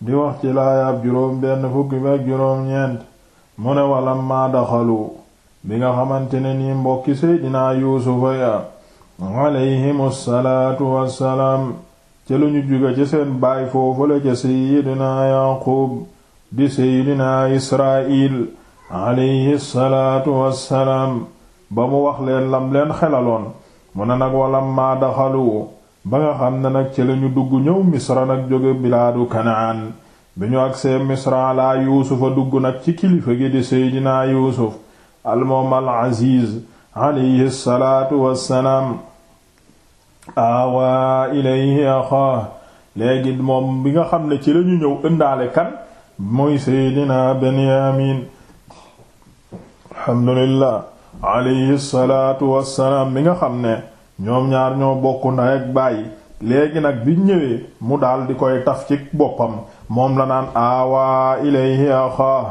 di wax ci laayaab juróom benn fukki ba juróom ñeent mu ne walam maa daxalu bi nga xamante ne nii mbokki seydinaa yuusufa ya alayhimu salaatu wassalaam ca lu ñu jóge ci seen baay foofu la ca seydinaa yaqub di seydinaa israil alayhi salaatu wassalaam ba mu wax leen lam leen xelaloon mu ne nag walam maa daxalu ba nga xam ne nag ci lañu dugg ñëw misra nag jóge bilaadu kanaan bi ñu agsee misra laa yuusufa dugg nag ci kilifa gi di seydinaa yuusuf almoom al aziz alayhi salaatu wassalaam aawaa ilayhi axaa léegi moom bi nga xam ne ci lañu ñëw ëndaale kan mooy seydinaa benyamin alhamdulillah alayhi salaatu wassalaam bi nga xam ne ñoom ñaar ñoo bokk ndey ak baay léegi nag bi ñëwee mu daal di koy taf ci boppam moom la naan aawaa ilayhi axaa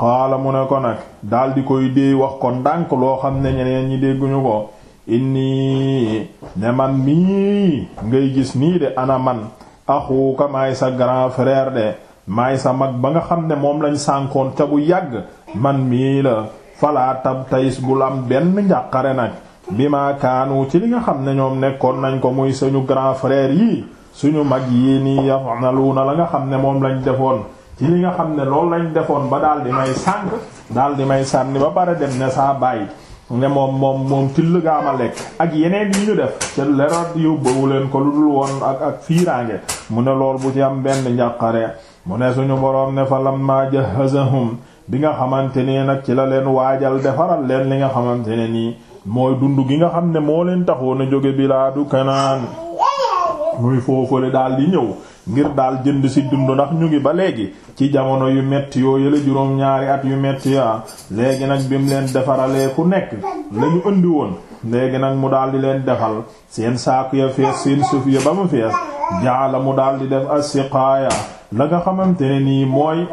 qaala mu ne ko nag daal di koy déey wax ko ndànk loo xam ne ñeneen ñi dégguñu ko inni ne man mii ngay gis nii de ana man axuuka maay sa grand frère de maay sa mag ba nga xam ne moom lañ sànkoon ca bu yàgg man mii la falaa tab tayis bul am benn njàqare nag bi ma kaanu ci li nga xam ne ñoom nekkoon nañ ko muy suñu grand frère yi suñu mag yi nii yafnaluuna la nga xam ne moom lañ defoon ci li nga xam ne loolu lañ defoon ba daal di may sànq daal di may sànni ba pare dem ne saa bàyyi ne moom moom moom till gaa ma lekk ak yeneen yi ñu def te lerat yóbbawu leen ko lu dul woon ak ak fiiraange mu ne lool bu ci am benn njàqare mu ne suñu boroom ne fa lamma jahazahum bi nga xamante ne nag ci la leen waajal defaral leen li nga xamante ne nii mooy dund gi nga xam ne moo leen taxoon a jóge bilaadu kanaan muy foofale daal di ñëw ngir daal jënd si dund ndax ñu ngi ba léegi ci jamono yu metti yoo yële juróom-ñaari at yu metti ya léegi nag bi mu leen defaralee ku nekk lañu indi woon léegi nag mu daal di leen defal seen saaku ya fees seen suuf ya ba mu fees jaala mu daal di def asiqaaya la nga xamante ne nii mooy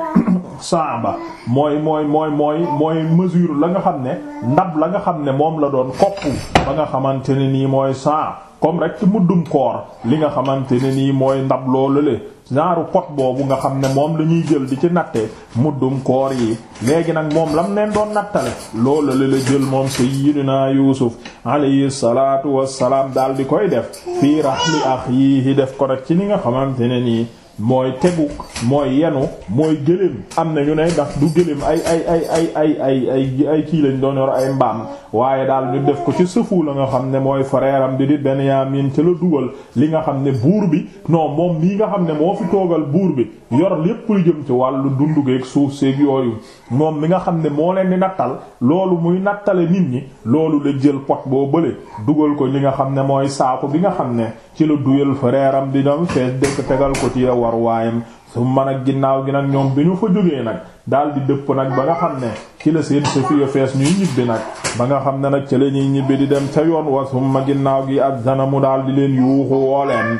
saaba mooy mooy mooy mooy mooy mesure la nga xam ne ndab la nga xam ne moom la doon kopp ba nga xamante ne nii mooy saa comme rek ci muddum koor li nga xamante ne nii mooy ndab loolu le genre pot boobu nga xam ne moom la ñuy jël di ci natte muddum koor yi léegi nag moom lam leen doon nattale loolu la la jël moom sayyidina Yuusuf alayhi salaatu wassalaam daal di koy def fii rahli akhihi def ko nag ci li nga xamante ne nii mooy tegu mooy yenu mooy gëléem am na ñu ne ndax du gëléem ay ay ay ay ay ay ay ay kii lañ doon yor ay mbaam waaye daal ñu def ko ci sëfu la nga xam ne mooy frère am bi di Benyamin ci la dugal li nga xam ne buur bi non moom lii nga xam ne moo fi toogal buur bi yor lépp lu jëm ci wàllu dundu geeg suuf seeg yooyu moom mi nga xam ne moo leen di nattal loolu muy nattale nit ñi loolu la jël pot boo bële dugal ko li nga xam ne mooy saako bi nga xam ne ci la duyal frère am di doon fees dëkk tegal ko ci war waayam summa nag ginnaaw gi nag ñoom bi ñu fa jógee nag daal di dëpp nag ba nga xam ne ci la seen sëfi yo fees ñuy ñibbi nag ba nga xam ne nag ci la ñuy ñibbi di dem ca yoon wa summa ginnaaw gi ak dana mu daal di leen yuuxu woo leen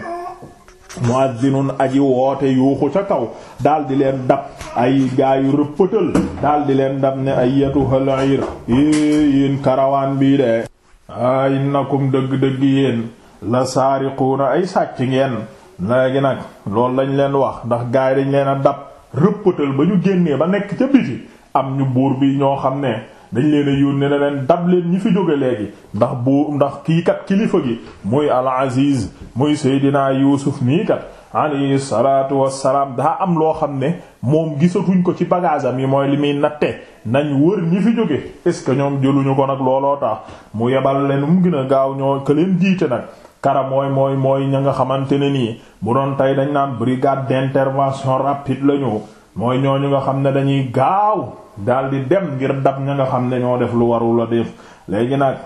muadzinun aji woote yuuxu ca kaw daal di leen dab ay gaayu rëppatal daal di leen dab ne ay yatuhal ir yéen karawaan bii de a innakum dëgg-dëgg yéen la saariquuna ay sàcc ngeen léegi nag loolu lañ leen wax ndax gaay dañ leen a dab rëppatal ba ñu génnee ba nekk ca biti am ñu buur bi ñoo xam ne dañ leen a yónnee ne leen dab leen ñi fi jóge léegi ndax buur ndax kii kat kilifa gi muy al aziz muy seydinaa yuusuf nii kat alayhi salaatu wassalaam daa am loo xam ne moom gisatuñ ko ci bagage am yi mooy li muy natte nañ wër ñi fi jóge est ce que ñoom jëluñu ko nag looloo tax mu yebal leen mu gën a gaaw ñoo ka leen jiite nag kara mooy mooy mooy ña nga xamante ne nii bu doon tey dañ naan brigade d'intervention rapide la ñu mooy ñu nga xam ne dañuy gaaw daal di dem ngir dab ña nga xam ne ñoo def lu warul a def léegi nag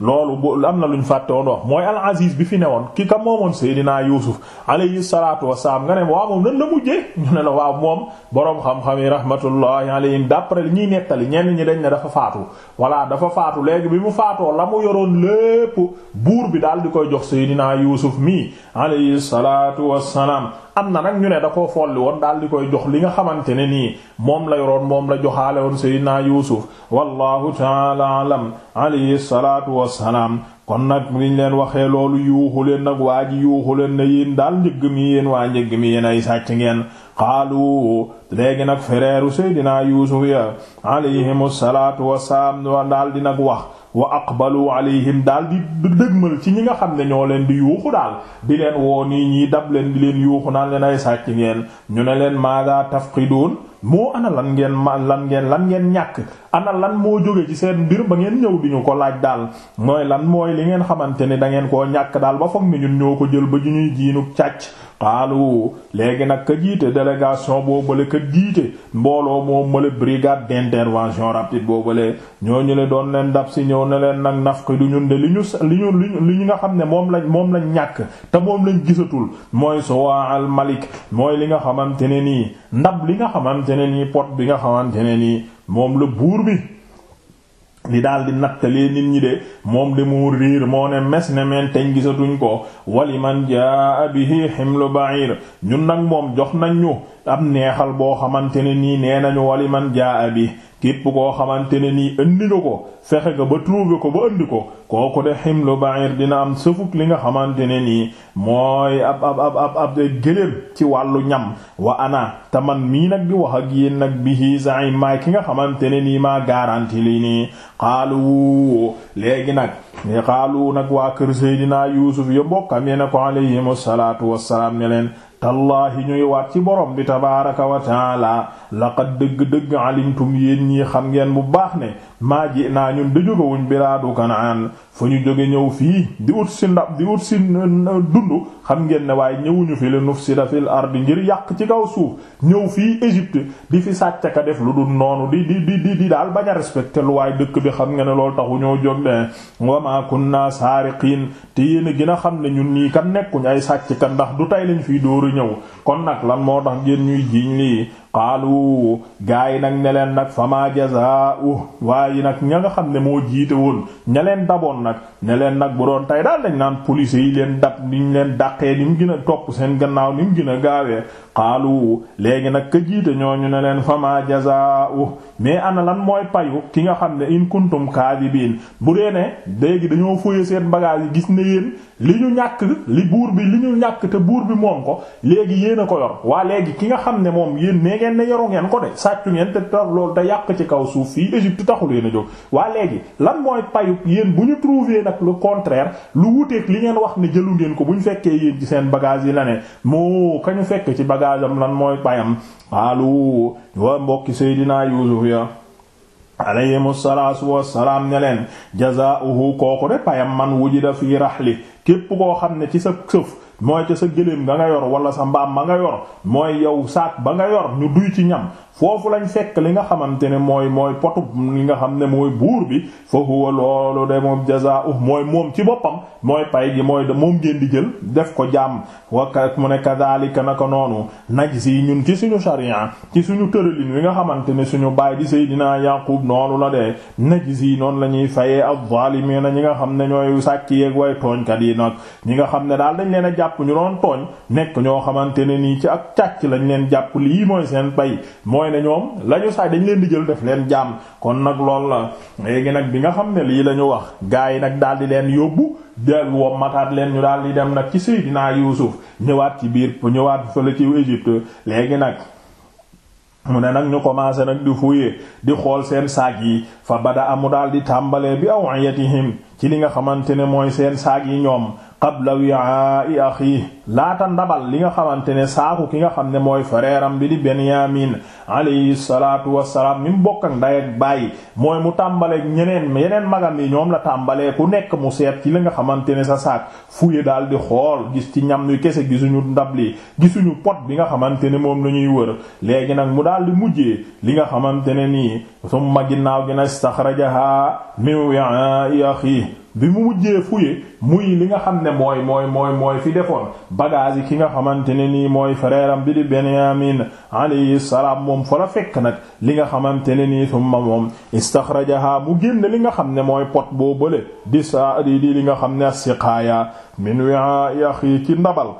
loolu bu am na lu ñu fàtte woon wax mooy al aziz bi fi newoon ki ka moomoon Seydina Yuusuf alayhi salaatu wasalaam nga ne waaw moom nan la mujjee ñu ne la waaw moom boroom xam-xam yi rahmatullahi alayhim d'après li ñuy nettali ñenn ñi dañ ne dafa faatu voilà dafa faatu léegi bi mu faatoo la mu yoroon lépp buur bi daal di koy jox Seydina Yuusuf mii alayhi salaatu wasalaam am na nag ñu ne da koo folli woon daal di koy jox li nga xamante ne nii moom la yoroon moom la joxaale woon Seydina Yuusuf wallahu taala alam alayhi salaatu wassalaam kon nag liñ leen waxee loolu yuuxu leen nag waa ji yuuxu leen ne yéen daal njëgg mi yéen waa njëgg mi yéen ay sàcc ngeen xaalu léegi nag fereeru seydinaa yuusuf ya alayhimu salaatu wassalaam wa daal di nag wax wa aqbalu alayhim daal di dëgmal ci ñi nga xam ne ñoo leen di yuuxu daal di leen woo nii ñii dab leen di leen yuuxu naan leen ay sàcc ngeen ñu ne leen maada tafqiduun moo ana lan ngeen ma lan ngeen lan ngeen ñàkk ana lan moo jóge ci seen mbir ba ngeen ñëw di ñu ko laaj daal mooy lan mooy li ngeen xamante ne da ngeen koo ñàkk daal ba foog ni ñun ñoo ko jël ba ñu ñuy jiinu càcc xaalu léegi nag ka jiite délégation boobale ka jiite mbooloo moo mala brigade d'intervention rapide boobale ñoo ñële doon leen dab si ñëw ne leen nag nafqi du ñun de li ñu li ñu li ñu nga xam ne moom lañ moom lañ ñàkk te moom lañ gisatul mooy suwaa al malik mooy li nga xamante ne nii ndab li nga xamante ne nii pot bi nga xamante ne nii moom la buur bi li daal di nattalee nit ñi de moom de mu riir moo ne mes ne meen teñ gisatuñ ko wali man jaa bihi himlu ba'ir ñun nag moom jox nañ ñu ab neexal boo xamante ne nii nee nañu wali man jaa bi képp koo xamante ne nii indi nga ko fexe nga ba trouver ko ba indi ko kooku de ximlu ba'ir dina am sëfuk li nga xamante ne nii mooy ab ab ab ab ab gëléem ci wàllu ñam wa ana te man mii nag di wax ak yéen nag bihi za'im maay ki nga xamante ne nii maa garanti lii nii xaalu léegi nag li xaalu nag waa kër Seydina Yuusuf ya mbokkam yene ko alayhimu salaatu wassalaam ne leen tallaahi ñuy waat ci borom bi tabaaraka wa taala laqad dëgg-dëgg alimtum yéen ñii xam ngeen bu baax ne maa ji naa ñun di jóge wuñ bilaadu kanaan fu ñu jóge ñëw fii di ut si ndab di ut si dund xam ngeen ne waaye ñëwuñu fi li nufsida fil ardi ngir yàq ci kaw suuf ñëw fii Égypte di fi sàcc ka def lu dul noonu di di di di daal bañ a respecté lu waaye dëkk bi xam nga ne loolu taxu ñoo jóg de wa maa kunna saariqiin te yéen a gën a xam ne ñun ñii kan nekkuñ ay sàcc kan ndax du tay lañ fiy dóoru ñëw kon nag lan moo tax ngeen ñuy jiiñ lii xaalu gaa yi nag ne leen nag fama jazaa'u waaye nag ña nga xam ne moo jiite woon ña leen daboon nag ne leen nag bu doon tay daal dañ naan police yi leen dab niñ leen dàqee ni mu gën a topp seen gannaaw ni mu gën a gaawee xaalu léegi nag ka jiite ñooñu ne leen fama jazaa'u mais ana lan mooy payu ki nga xam ne in kuntum kaadibiin bu dee ne léegi dañoo fóoye seen bagage yi gis ne yéen li ñu ñàkk li buur bi li ñu ñàkk te buur bi moom ko léegi yéen a ko yor waa léegi ki nga xam ne moom yéen nee ngeen ne yoru ngeen ko de sàccu ngeen te tax loolu te yàq ci kaw suuf fii Égypte taxul yéen a jóg waa léegi lan mooy payu yéen bu ñu trouver nag le contraire lu wuteeg li ngeen wax ne jëlu ngeen ko bu ñu fekkee yéen ci seen bagage yi la ne moo kañu fekk ci bagage am lan mooy payam xaalu wa mbokki seydinaa yuusuf ya alayhimu salaatu wassalaam ne leen jazaa'uhu kooku de payam man wujida fii rahli képp koo xam ne ci sa sëf mooy ca sa gëléem nga nga yor wala sa mbaam ma nga yor mooy yow saak ba nga yor ñu duy ci ñam foofu lañ fekk li nga xamante ne mooy mooy potu li nga xam ne mooy buur bi fa huwa loolu de moom jazaa'u mooy moom ci boppam mooy pay gi mooy moom ngeen di jël def ko jaam wakk mu ne kadhalika naka noonu najzi ñun ci suñu sharia ci suñu tëralin wi nga xamante ne suñu baay di Seydina Yaqub noonu la dee najzi noonu la ñuy fayee az-zaalimiina ñi nga xam ne ñooy sàcc yeeg way tooñkat yi nag ñi nga xam ne daal dañ leen a jàpp ñu doon tooñ nekk ñoo xamante ne nii ci ak càcc lañ leen jàpp lii mooy seen bay mooy ne ñoom la ñu dañ leen di jël def leen jàmm kon nag loolu la léegi nag bi nga xam ne lii la ñu wax gaa yi nag daal di leen yóbbu del wommataat leen ñu daal di dem nag ci Seydina Yuusuf ñëwaat ci biir ñëwaat fële ci Égypte léegi nag mu ne nag ñu commencé nag di fouiller di xool seen saag yi fa bada amu daal di tàmbalee bi awiyatihim ci li nga xamante ne mooy seen saag yi ñoom qabla wi'aa'i axi laata ndabal li nga xamante ne saaku ki nga xam ne mooy frère am bi di Benyamin alayhi salaatu wassalaam mi mu bokk ak ndey ak baay mooy mu tàmbaleeg ñeneen yeneen magam yi ñoom la tàmbalee ku nekk mu seet ci li nga xamante ne sa saak fuye daal di xool gis ci ñam yu kese gisuñu ndab li gisuñu pot bi nga xamante ne moom la ñuy wër léegi nag mu daal di mujjee li nga xamante ne nii summa ginnaaw gi na istaxrajaha min wi'a'i akhi bi mu mujjee fuye muy li nga xam ne mooy mooy mooy mooy fi defoon bagage yi ki nga xamante ne nii mooy frère am bi di Benyamin alayhi salaam moom fa la fekk nag li nga xamante ne nii summa moom istaxrajaha mu génn li nga xam ne mooy pot boo bële di saa di li nga xam ne as-siqaaya min wi'a'i akhi ci ndabal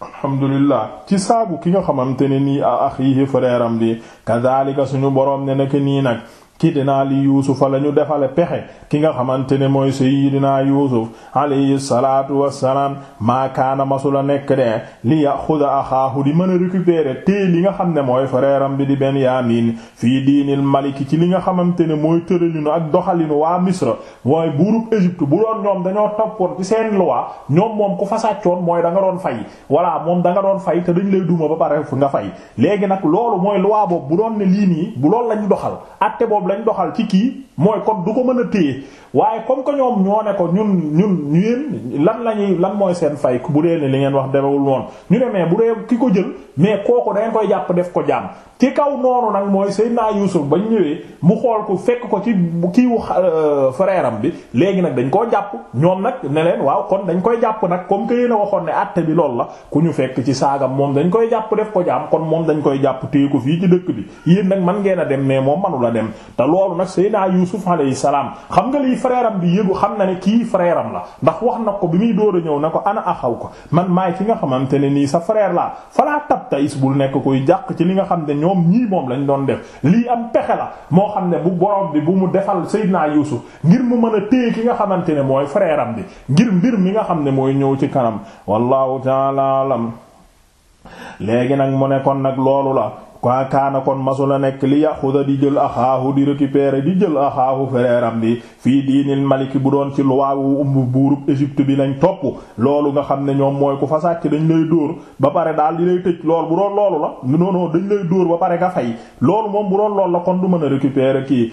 alhamdulillah ci saagu ki nga xamante ne nii a axiihi frère am bi kadhalika suñu boroom ne naka nii nag kidnaa li yuusufa la ñu defale pexe ki nga xamante ne mooy sayyidina yuusuf alayhi salaatu wassalaam maa kaana masula nekk de li yaxuda axaahu di mën a récupérer te li nga xam ne mooy frère am bi di Benyamin fii diinil maliki ci li nga xamante ne mooy tëralinu ak doxalinu waa misra mooy buurub Égypte bu doon ñoom dañoo toppoon ci seen loi ñoom moom ku fa sàccoon mooy da nga doon fay voilà moom da nga doon fay te dañ lay duma ba pare fu nga fay léegi nag loolu mooy loi boobu bu doon ne lii nii bu loolu lañ doxal atte boobu lañ doxal ci kii mooy kon du ko mën a téye waaye comme que ñoom ñoo ne ko ñun ñun ñun lan la ñuy lan mooy seen fay bu dee ne li ngeen wax demewul woon ñu ne mais bu dee ki ko jël mais kooku da koy jàpp def ko jaam ci kaw noonu nag mooy Seydina Yuusuf bañ ñëwee mu xool ko fekk ko ci kiiwu euh, frère am bi léegi nag dañ koo jàpp ñoom nag ne leen waaw kon dañ koy jàpp nag comme que yéen a waxoon ne àtte bi loolu la ku ñu fekk ci saagam moom dañ koy jàpp def ko jaam kon moom dañ koy jàpp téye ko fii ci dëkk bi yéen nag man ngeen a dem mais moom manu la dem te loolu nag Seydina Yuusuf alayhi salaam xam nga lii frère am bi yëgu xam na ne kii frère la ndax wax na ko bi muy door a ñëw na ko ana axaw ko man maay ki nga xamante ne nii sa frère laa falaa tab tayis bul nekk koy jàq ci li nga xam ne ñoom ñii moom lañ doon def lii am pexe la moo xam ne bu borom bi bu mu defal Seydina Yuusuf ngir mu mën a téye ki nga xamante ne mooy frère bi ngir mbir mi nga xam ne mooy ñëw ci kanam wallahu ta'ala alam léegi nag mu ne kon nag loolu la waa kaana kon masula nekk li yaxuda di jël axaahu di récupérer di jël axaahu fereeram bi fii diinil maliki bu doon ci luwaawu umbu buurub Égypte bi lañ topp loolu nga xam ne ñoom mooy ku fa sàcc dañ lay dóor ba pare daal di lay tëj lool bu doon loolu la non non dañ lay dóor ba pare nga fay loolu moom bu doon loolu la kon du mën a récupérer kii